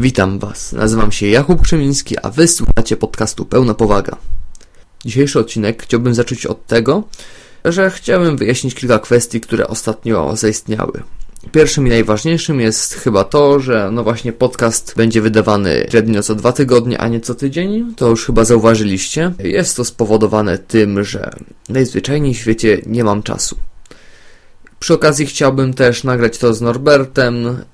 Witam Was, nazywam się Jakub Krzemiński, a Wy słuchacie podcastu Pełna Powaga. Dzisiejszy odcinek chciałbym zacząć od tego, że chciałbym wyjaśnić kilka kwestii, które ostatnio zaistniały. Pierwszym i najważniejszym jest chyba to, że no właśnie podcast będzie wydawany średnio co dwa tygodnie, a nie co tydzień. To już chyba zauważyliście. Jest to spowodowane tym, że najzwyczajniej w świecie nie mam czasu. Przy okazji chciałbym też nagrać to z Norbertem.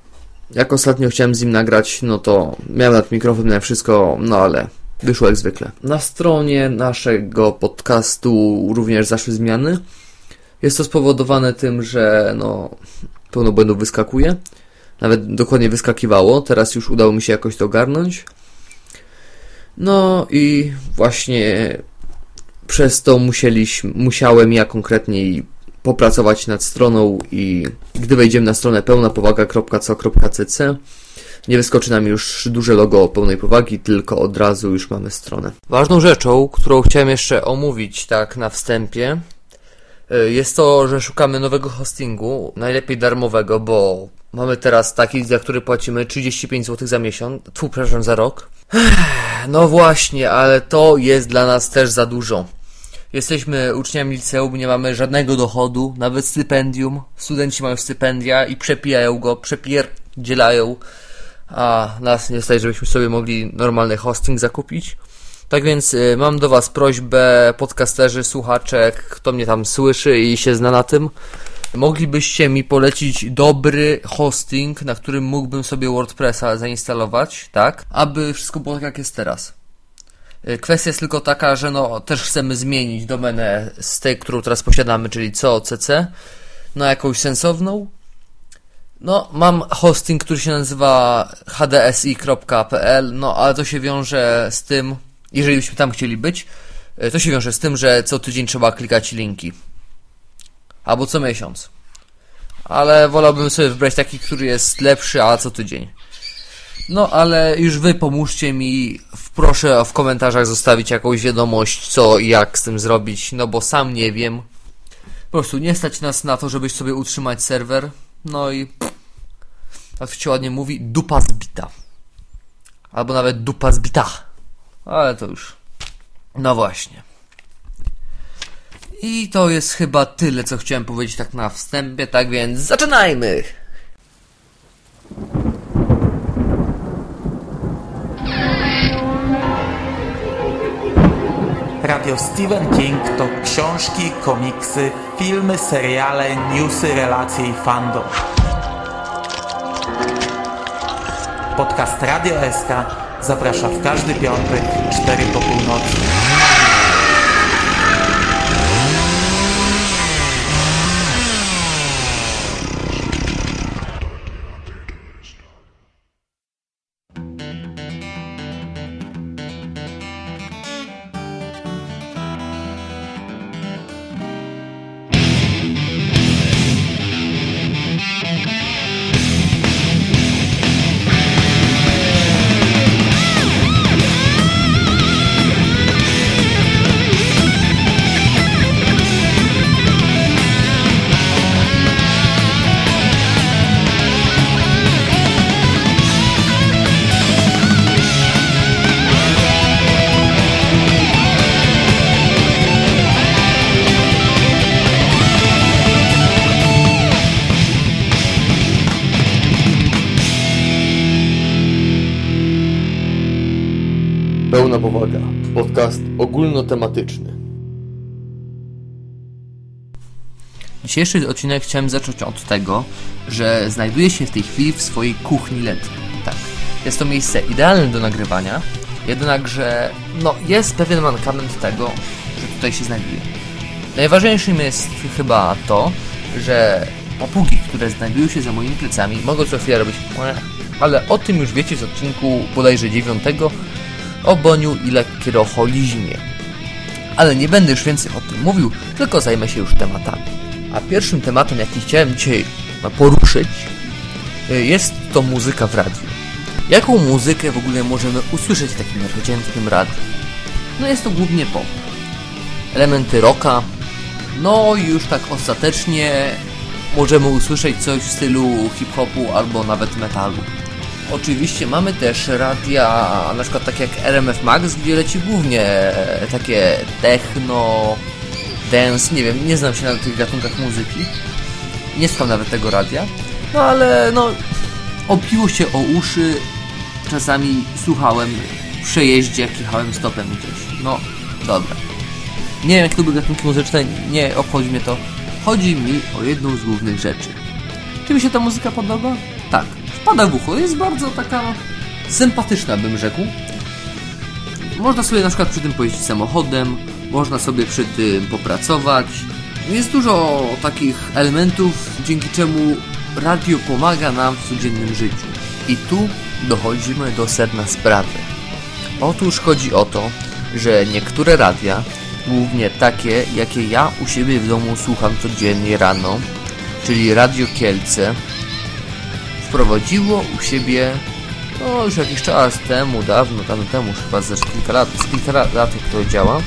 Jak ostatnio chciałem z nim nagrać, no to miałem nad mikrofonem na wszystko, no ale wyszło jak zwykle. Na stronie naszego podcastu również zaszły zmiany. Jest to spowodowane tym, że no pełno błędów wyskakuje. Nawet dokładnie wyskakiwało. Teraz już udało mi się jakoś to ogarnąć. No i właśnie przez to musieliśmy, musiałem ja konkretnie popracować nad stroną i gdy wejdziemy na stronę pełnapowaga.co.cc nie wyskoczy nam już duże logo pełnej powagi, tylko od razu już mamy stronę. Ważną rzeczą, którą chciałem jeszcze omówić tak na wstępie, y, jest to, że szukamy nowego hostingu, najlepiej darmowego, bo mamy teraz taki, za który płacimy 35 zł za miesiąc, tu przepraszam, za rok. No właśnie, ale to jest dla nas też za dużo. Jesteśmy uczniami liceum, nie mamy żadnego dochodu, nawet stypendium. Studenci mają stypendia i przepijają go, przepierdzielają, a nas nie stać, żebyśmy sobie mogli normalny hosting zakupić. Tak więc y, mam do Was prośbę, podcasterzy, słuchaczek, kto mnie tam słyszy i się zna na tym. Moglibyście mi polecić dobry hosting, na którym mógłbym sobie WordPressa zainstalować, tak? Aby wszystko było tak jak jest teraz. Y, kwestia jest tylko taka, że no też chcemy zmienić domenę z tej, którą teraz posiadamy, czyli COCC, na jakąś sensowną. No, mam hosting, który się nazywa hdsi.pl, no ale to się wiąże z tym, jeżeli byśmy tam chcieli być, y, to się wiąże z tym, że co tydzień trzeba klikać linki. Albo co miesiąc. Ale wolałbym sobie wybrać taki, który jest lepszy, a co tydzień. No, ale już wy pomóżcie mi, proszę w komentarzach zostawić jakąś wiadomość, co i jak z tym zrobić, no bo sam nie wiem. Po prostu nie stać nas na to, żeby sobie utrzymać serwer, no i to się ładnie mówi, dupa zbita. Albo nawet dupa zbita. Ale to już. No właśnie. I to jest chyba tyle, co chciałem powiedzieć tak na wstępie, tak więc zaczynajmy! Radio Stephen King to książki, komiksy, filmy, seriale, newsy, relacje i fandom. Podcast Radio SK zaprasza w każdy piątek 4 po północy. Pełna powaga. Podcast ogólnotematyczny. Dzisiejszy odcinek chciałem zacząć od tego, że znajduję się w tej chwili w swojej kuchni letniej. Tak. Jest to miejsce idealne do nagrywania, jednakże no, jest pewien mankament tego, że tutaj się znajduję. Najważniejszym jest chyba to, że papugi, które znajdują się za moimi plecami, mogą co chwilę robić ale o tym już wiecie z odcinku bodajże dziewiątego o boniu i lekkiroholizmie. Ale nie będę już więcej o tym mówił, tylko zajmę się już tematami. A pierwszym tematem, jaki chciałem dzisiaj poruszyć, y, jest to muzyka w radiu. Jaką muzykę w ogóle możemy usłyszeć w takim przeciętnym radiu? No jest to głównie pop. Elementy rocka, no już tak ostatecznie możemy usłyszeć coś w stylu hip-hopu albo nawet metalu. Oczywiście mamy też radia, na przykład takie jak RMF Max, gdzie leci głównie takie techno, dance, nie wiem, nie znam się na tych gatunkach muzyki. Nie słucham nawet tego radia. No ale no, opiło się o uszy. Czasami słuchałem w przejeździe, jak jechałem stopem gdzieś. No, dobra. Nie wiem, jak to były gatunki muzyczne, nie obchodzi mnie to. Chodzi mi o jedną z głównych rzeczy. Czy mi się ta muzyka podoba? Tak. Wpada w ucho. Jest bardzo taka sympatyczna, bym rzekł. Można sobie na przykład przy tym pojeździć samochodem, można sobie przy tym popracować. Jest dużo takich elementów, dzięki czemu radio pomaga nam w codziennym życiu. I tu dochodzimy do sedna sprawy. Otóż chodzi o to, że niektóre radia, głównie takie, jakie ja u siebie w domu słucham codziennie rano, czyli Radio Kielce, wprowadziło u siebie no już jakiś czas temu, dawno, dawno temu, chyba ze kilka lat, z kilka lat jak to działa,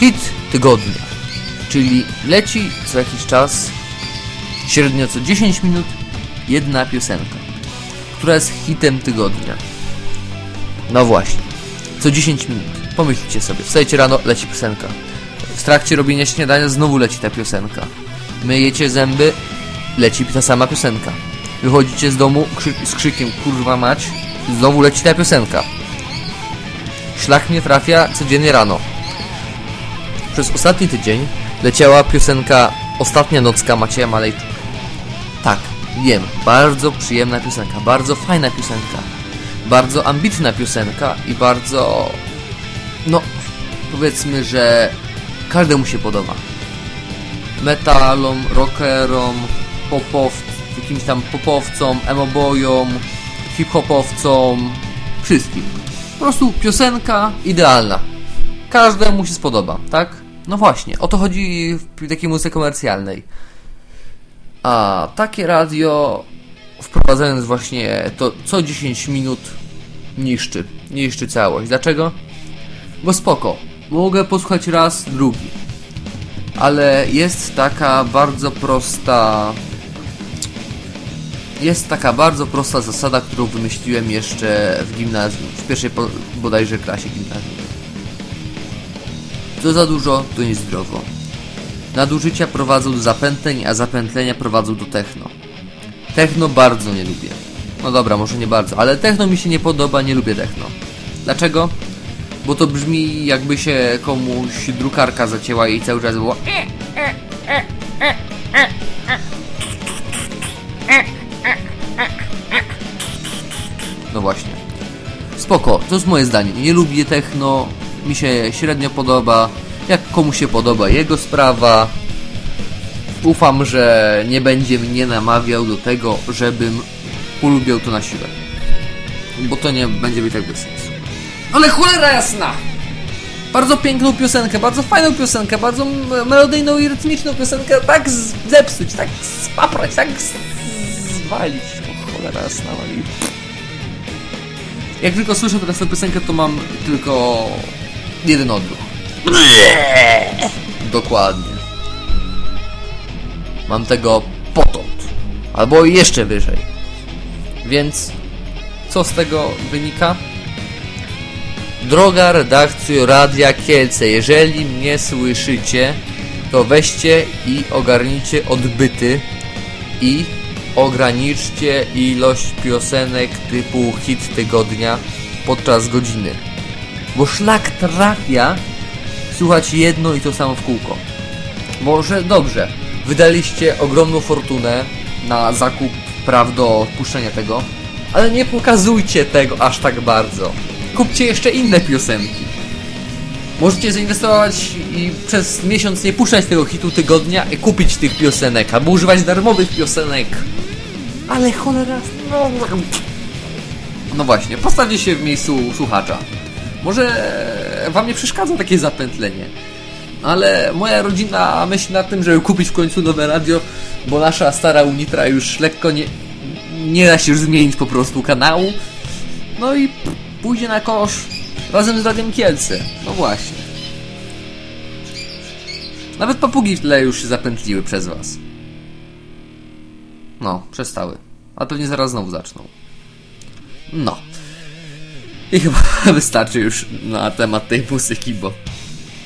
hit tygodnia, czyli leci co jakiś czas, średnio co 10 minut, jedna piosenka, która jest hitem tygodnia. No właśnie, co 10 minut. Pomyślcie sobie, wstajecie rano, leci piosenka. W trakcie robienia śniadania znowu leci ta piosenka. Myjecie zęby, leci ta sama piosenka. Wychodzicie z domu z krzykiem kurwa mać, znowu leci ta piosenka. Szlak mnie trafia codziennie rano. Przez ostatni tydzień leciała piosenka Ostatnia nocka Macieja Malejczuk. Tak, wiem, bardzo przyjemna piosenka, bardzo fajna piosenka, bardzo ambitna piosenka i bardzo, no, powiedzmy, że każdemu się podoba. Metalom, rockerom, popow, jakimś tam popowcom, emobojom, hip-hopowcom, wszystkim. Po prostu piosenka idealna. Każdemu się spodoba, tak? No właśnie, o to chodzi w takiej muzyce komercjalnej. A takie radio, wprowadzając właśnie to co 10 minut, niszczy. Niszczy całość. Dlaczego? Bo spoko. Mogę posłuchać raz, drugi. Ale jest taka bardzo prosta. Jest taka bardzo prosta zasada, którą wymyśliłem jeszcze w gimnazjum, w pierwszej bodajże klasie gimnazjum. Co za dużo, to niezdrowo. Nadużycia prowadzą do zapętleń, a zapętlenia prowadzą do techno. Techno bardzo nie lubię. No dobra, może nie bardzo, ale techno mi się nie podoba, nie lubię techno. Dlaczego? Bo to brzmi jakby się komuś drukarka zacięła i cały czas było Spoko, to jest moje zdanie. Nie lubię techno, mi się średnio podoba. Jak komu się podoba, jego sprawa. Ufam, że nie będzie mnie namawiał do tego, żebym ulubiał to na siłę. Bo to nie będzie mi tak bez sensu. Ale cholera jasna! Bardzo piękną piosenkę, bardzo fajną piosenkę, bardzo melodyjną i rytmiczną piosenkę tak zepsuć, tak spaprać, tak zwalić. O cholera jasna, wali. Jak tylko słyszę teraz tę piosenkę, to mam tylko jeden odruch. Dokładnie. Mam tego potąd. Albo jeszcze wyżej. Więc co z tego wynika? Droga redakcjo Radia Kielce, jeżeli mnie słyszycie, to weźcie i ogarnijcie odbyty i ograniczcie ilość piosenek typu hit tygodnia podczas godziny. Bo szlak trafia słuchać jedno i to samo w kółko. Może dobrze, wydaliście ogromną fortunę na zakup praw do puszczenia tego, ale nie pokazujcie tego aż tak bardzo. Kupcie jeszcze inne piosenki. Możecie zainwestować i przez miesiąc nie puszczać tego hitu tygodnia i kupić tych piosenek, albo używać darmowych piosenek. Ale cholera... No, no właśnie, postawcie się w miejscu słuchacza. Może wam nie przeszkadza takie zapętlenie. Ale moja rodzina myśli nad tym, żeby kupić w końcu nowe radio, bo nasza stara Unitra już lekko nie, nie da się już zmienić po prostu kanału. No i pójdzie na kosz razem z Radiem Kielce. No właśnie. Nawet papugi w tle już się zapętliły przez was. No, przestały. A pewnie zaraz znowu zaczną. No. I chyba wystarczy już na temat tej muzyki, bo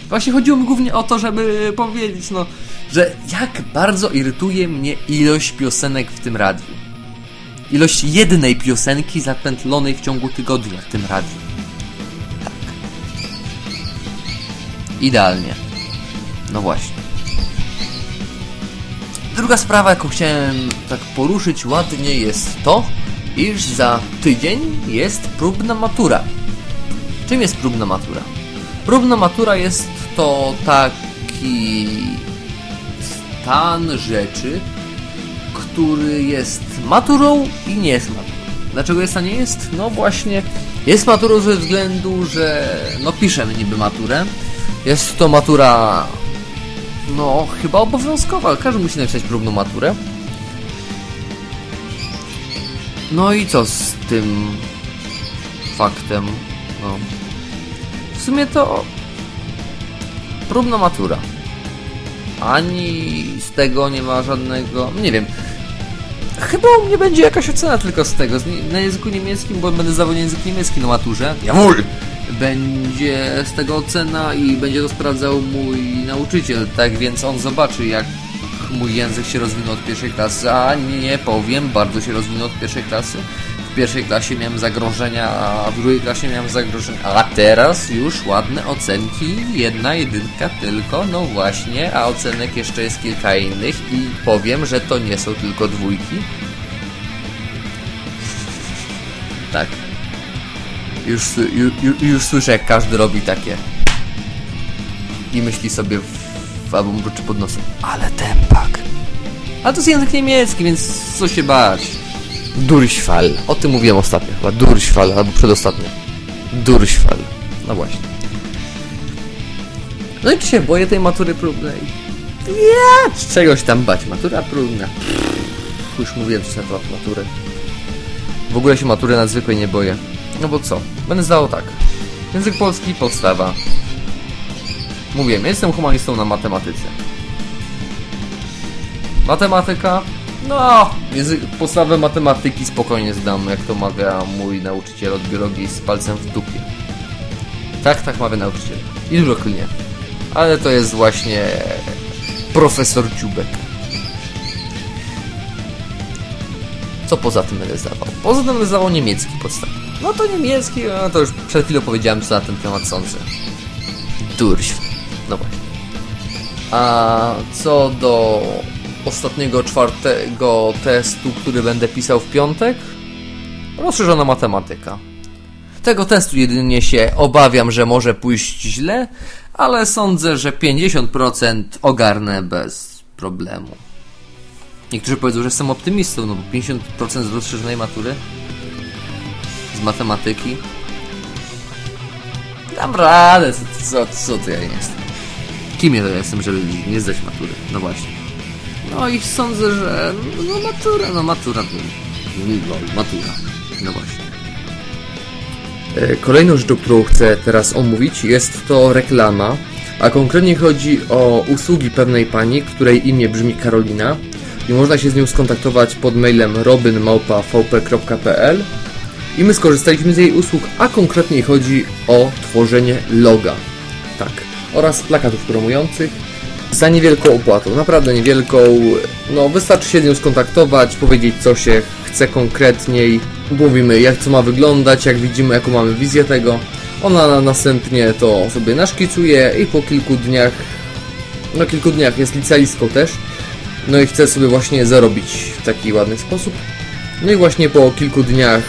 właśnie chodziło mi głównie o to, żeby powiedzieć, no, że jak bardzo irytuje mnie ilość piosenek w tym radiu. Ilość jednej piosenki zapętlonej w ciągu tygodnia w tym radiu. Idealnie. No właśnie. Druga sprawa, jaką chciałem tak poruszyć ładnie jest to, iż za tydzień jest próbna matura. Czym jest próbna matura? Próbna matura jest to taki stan rzeczy, który jest maturą i nie jest maturą. Dlaczego jest, a nie jest? No właśnie, jest maturą ze względu, że no piszemy niby maturę. Jest to matura no chyba obowiązkowa, każdy musi napisać próbną maturę. No i co z tym faktem? No. W sumie to próbna matura. Ani z tego nie ma żadnego. Nie wiem. Chyba u mnie będzie jakaś ocena tylko z tego. Na języku niemieckim, bo będę zdawał język niemiecki na maturze. Jawohl! Będzie z tego ocena i będzie to sprawdzał mój nauczyciel. Tak więc on zobaczy, jak mój język się rozwinął od pierwszej klasy, a nie powiem, bardzo się rozwinął od pierwszej klasy. W pierwszej klasie miałem zagrożenia, a w drugiej klasie miałem zagrożenia, a teraz już ładne ocenki, jedna jedynka tylko, no właśnie, a ocenek jeszcze jest kilka innych i powiem, że to nie są tylko dwójki. Tak. Już, już, już słyszę, jak każdy robi takie. I myśli sobie w, albo mruczy pod nosem. Ale tempak. A to jest język niemiecki, więc co się bać? Durchfall. O tym mówiłem ostatnio chyba. Durchfall, albo przedostatnio. Durchfall. No właśnie. No i czy się boję tej matury próbnej? Ja, czegoś tam bać. Matura próbna. Pff, już mówiłem coś na matury. W ogóle się matury nadzwykle nie boję. No bo co? Będę zdawał tak. Język polski, podstawa. Mówiłem, jestem humanistą na matematyce. Matematyka? No, język, podstawę matematyki spokojnie zdam, jak to mawia mój nauczyciel od biologii z palcem w dupie. Tak, tak mawia nauczyciel. I dużo klnie. Ale to jest właśnie profesor Dziubek. Co poza tym będę zdawał? Poza tym będę zdawał niemiecki podstaw. No to niemiecki, no to już przed chwilą powiedziałem, co na ten temat sądzę. Durś. No właśnie. A co do ostatniego czwartego testu, który będę pisał w piątek? Rozszerzona matematyka. Tego testu jedynie się obawiam, że może pójść źle, ale sądzę, że 50% ogarnę bez problemu. Niektórzy powiedzą, że jestem optymistą, no bo 50% z rozszerzonej matury z matematyki. Dam radę, co, co, to ja jestem? Kim ja jestem, żeby nie zdać matury? No właśnie. No i sądzę, że no matura, no matura, no, matura. No właśnie. E, kolejną rzeczą, którą chcę teraz omówić jest to reklama, a konkretnie chodzi o usługi pewnej pani, której imię brzmi Karolina i można się z nią skontaktować pod mailem robynmałpa.vp.pl i my skorzystaliśmy z jej usług, a konkretniej chodzi o tworzenie loga. Tak. Oraz plakatów promujących za niewielką opłatą, naprawdę niewielką. No, wystarczy się z nią skontaktować, powiedzieć co się chce konkretniej. Mówimy jak co ma wyglądać, jak widzimy jaką mamy wizję tego. Ona następnie to sobie naszkicuje i po kilku dniach, no kilku dniach jest licealistką też, no i chce sobie właśnie zarobić w taki ładny sposób. No i właśnie po kilku dniach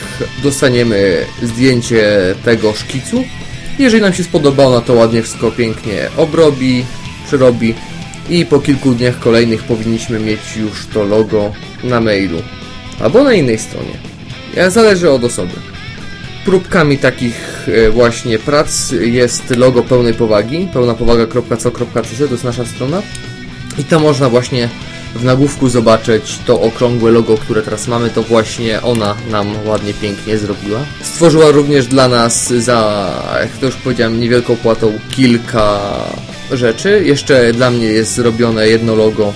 dostaniemy zdjęcie tego szkicu. Jeżeli nam się spodoba, ona to ładnie wszystko pięknie obrobi, przerobi i po kilku dniach kolejnych powinniśmy mieć już to logo na mailu albo na innej stronie. Zależy od osoby. Próbkami takich e, właśnie prac jest logo pełnej powagi, pełnapowaga.co.cz to jest nasza strona i tam można właśnie w nagłówku zobaczyć to okrągłe logo, które teraz mamy, to właśnie ona nam ładnie, pięknie zrobiła. Stworzyła również dla nas za, jak to już powiedziałem, niewielką płatą kilka rzeczy. Jeszcze dla mnie jest zrobione jedno logo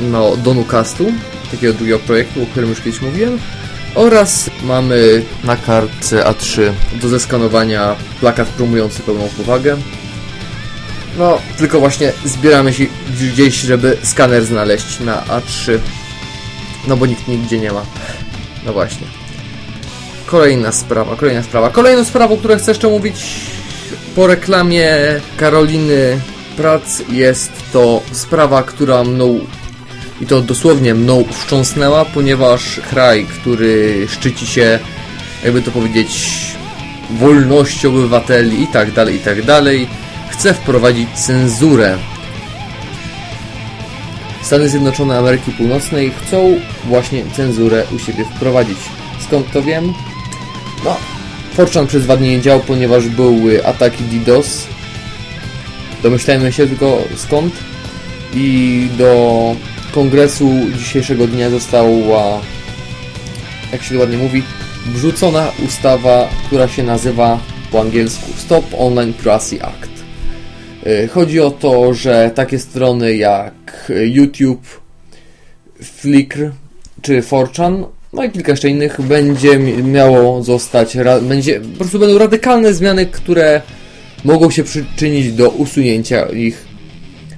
no, do Nucastu, takiego drugiego projektu, o którym już kiedyś mówiłem. Oraz mamy na kartce A3 do zeskanowania plakat promujący pełną powagę. No, tylko właśnie zbieramy się gdzieś, żeby skaner znaleźć na A3. No bo nikt nigdzie nie ma. No właśnie. Kolejna sprawa, kolejna sprawa. Kolejną sprawą, o której chcę jeszcze mówić po reklamie Karoliny Prac jest to sprawa, która mną i to dosłownie mną wstrząsnęła, ponieważ kraj, który szczyci się, jakby to powiedzieć, wolnością obywateli i tak dalej, i tak dalej, chce wprowadzić cenzurę. Stany Zjednoczone Ameryki Północnej chcą właśnie cenzurę u siebie wprowadzić. Skąd to wiem? No, Forchan przez dwa dni nie działał, ponieważ były ataki DDoS. Domyślajmy się tylko skąd. I do kongresu dzisiejszego dnia została, jak się ładnie mówi, wrzucona ustawa, która się nazywa po angielsku Stop Online Piracy Act. Y, chodzi o to, że takie strony jak YouTube, Flickr czy 4chan, no i kilka jeszcze innych, będzie miało zostać, będzie, po prostu będą radykalne zmiany, które mogą się przyczynić do usunięcia ich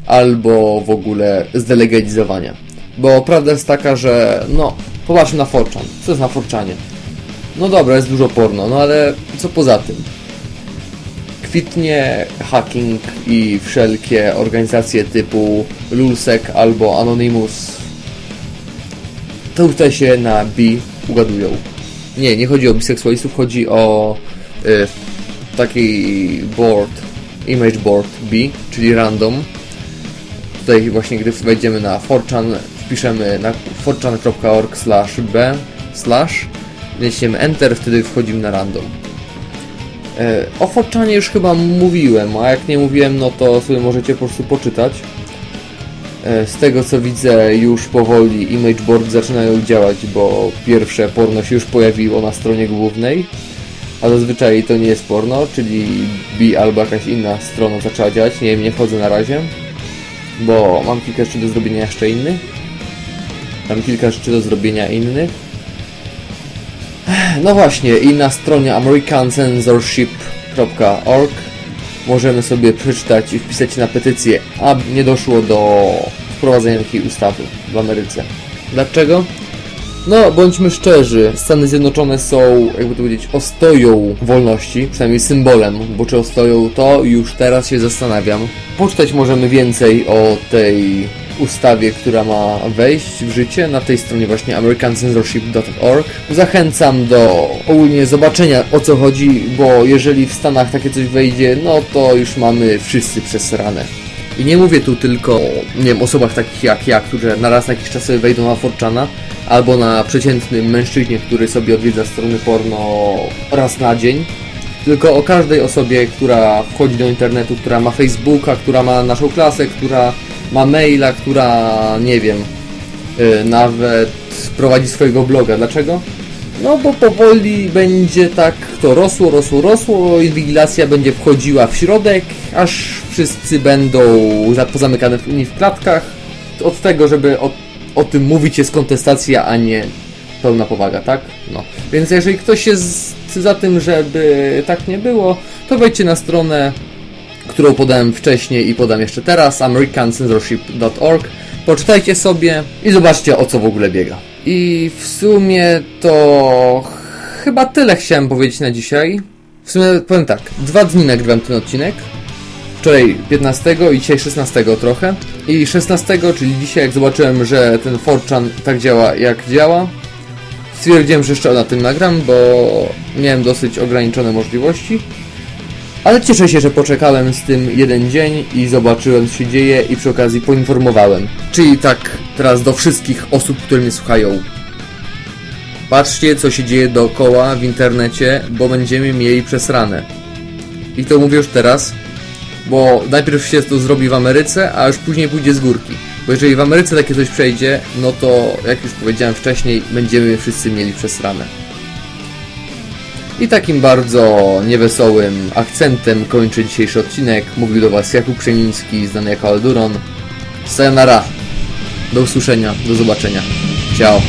albo w ogóle zdelegalizowania. Bo prawda jest taka, że no, popatrzmy na Forchan. Co jest na Forchanie? No dobra, jest dużo porno, no ale co poza tym? Kwitnie hacking i wszelkie organizacje typu Lulsec albo Anonymous tutaj się na bi ugadują. Nie, nie chodzi o biseksualistów, chodzi o y, taki board, image board B, czyli random. Tutaj właśnie gdy wejdziemy na 4chan, wpiszemy na 4chan.org slash b slash enter, wtedy wchodzimy na random. E, o 4chanie już chyba mówiłem, a jak nie mówiłem, no to sobie możecie po prostu poczytać. E, z tego co widzę, już powoli imageboard zaczynają działać, bo pierwsze porno się już pojawiło na stronie głównej a zazwyczaj to nie jest porno, czyli B albo jakaś inna strona zaczęła działać, nie wiem, nie wchodzę na razie, bo mam kilka rzeczy do zrobienia jeszcze innych. Mam kilka rzeczy do zrobienia innych. No właśnie, i na stronie americancensorship.org możemy sobie przeczytać i wpisać na petycję, aby nie doszło do wprowadzenia takiej ustawy w Ameryce. Dlaczego? No, bądźmy szczerzy, Stany Zjednoczone są, jakby to powiedzieć, ostoją wolności, przynajmniej symbolem, bo czy ostoją to już teraz się zastanawiam. Poczytać możemy więcej o tej ustawie, która ma wejść w życie na tej stronie właśnie americancensorship.org. Zachęcam do ogólnie zobaczenia o co chodzi, bo jeżeli w Stanach takie coś wejdzie, no to już mamy wszyscy przesrane. I nie mówię tu tylko o, nie wiem, osobach takich jak ja, które na raz na jakiś czas sobie wejdą na Forczana, albo na przeciętnym mężczyźnie, który sobie odwiedza strony porno raz na dzień, tylko o każdej osobie, która wchodzi do internetu, która ma Facebooka, która ma naszą klasę, która ma maila, która, nie wiem, yy, nawet prowadzi swojego bloga. Dlaczego? No bo powoli będzie tak to rosło, rosło, rosło, inwigilacja będzie wchodziła w środek, aż wszyscy będą pozamykane w, klatkach. Od tego, żeby od o tym mówić jest kontestacja, a nie pełna powaga, tak? No. Więc jeżeli ktoś jest za tym, żeby tak nie było, to wejdźcie na stronę, którą podałem wcześniej i podam jeszcze teraz, americancensorship.org. Poczytajcie sobie i zobaczcie o co w ogóle biega. I w sumie to chyba tyle chciałem powiedzieć na dzisiaj. W sumie powiem tak, dwa dni nagrywam ten odcinek, wczoraj 15 i dzisiaj 16 trochę. I 16, czyli dzisiaj jak zobaczyłem, że ten Forchan tak działa jak działa, stwierdziłem, że jeszcze na tym nagram, bo miałem dosyć ograniczone możliwości. Ale cieszę się, że poczekałem z tym jeden dzień i zobaczyłem co się dzieje i przy okazji poinformowałem. Czyli tak teraz do wszystkich osób, które mnie słuchają. Patrzcie co się dzieje dookoła w internecie, bo będziemy mieli przesrane. I to mówię już teraz, bo najpierw się to zrobi w Ameryce, a już później pójdzie z górki. Bo jeżeli w Ameryce takie coś przejdzie, no to jak już powiedziałem wcześniej, będziemy wszyscy mieli przesrane. I takim bardzo niewesołym akcentem kończę dzisiejszy odcinek. Mówił do Was Jakub Przemiński, znany jako Alduron. Sayonara. Do usłyszenia, do zobaczenia. Ciao.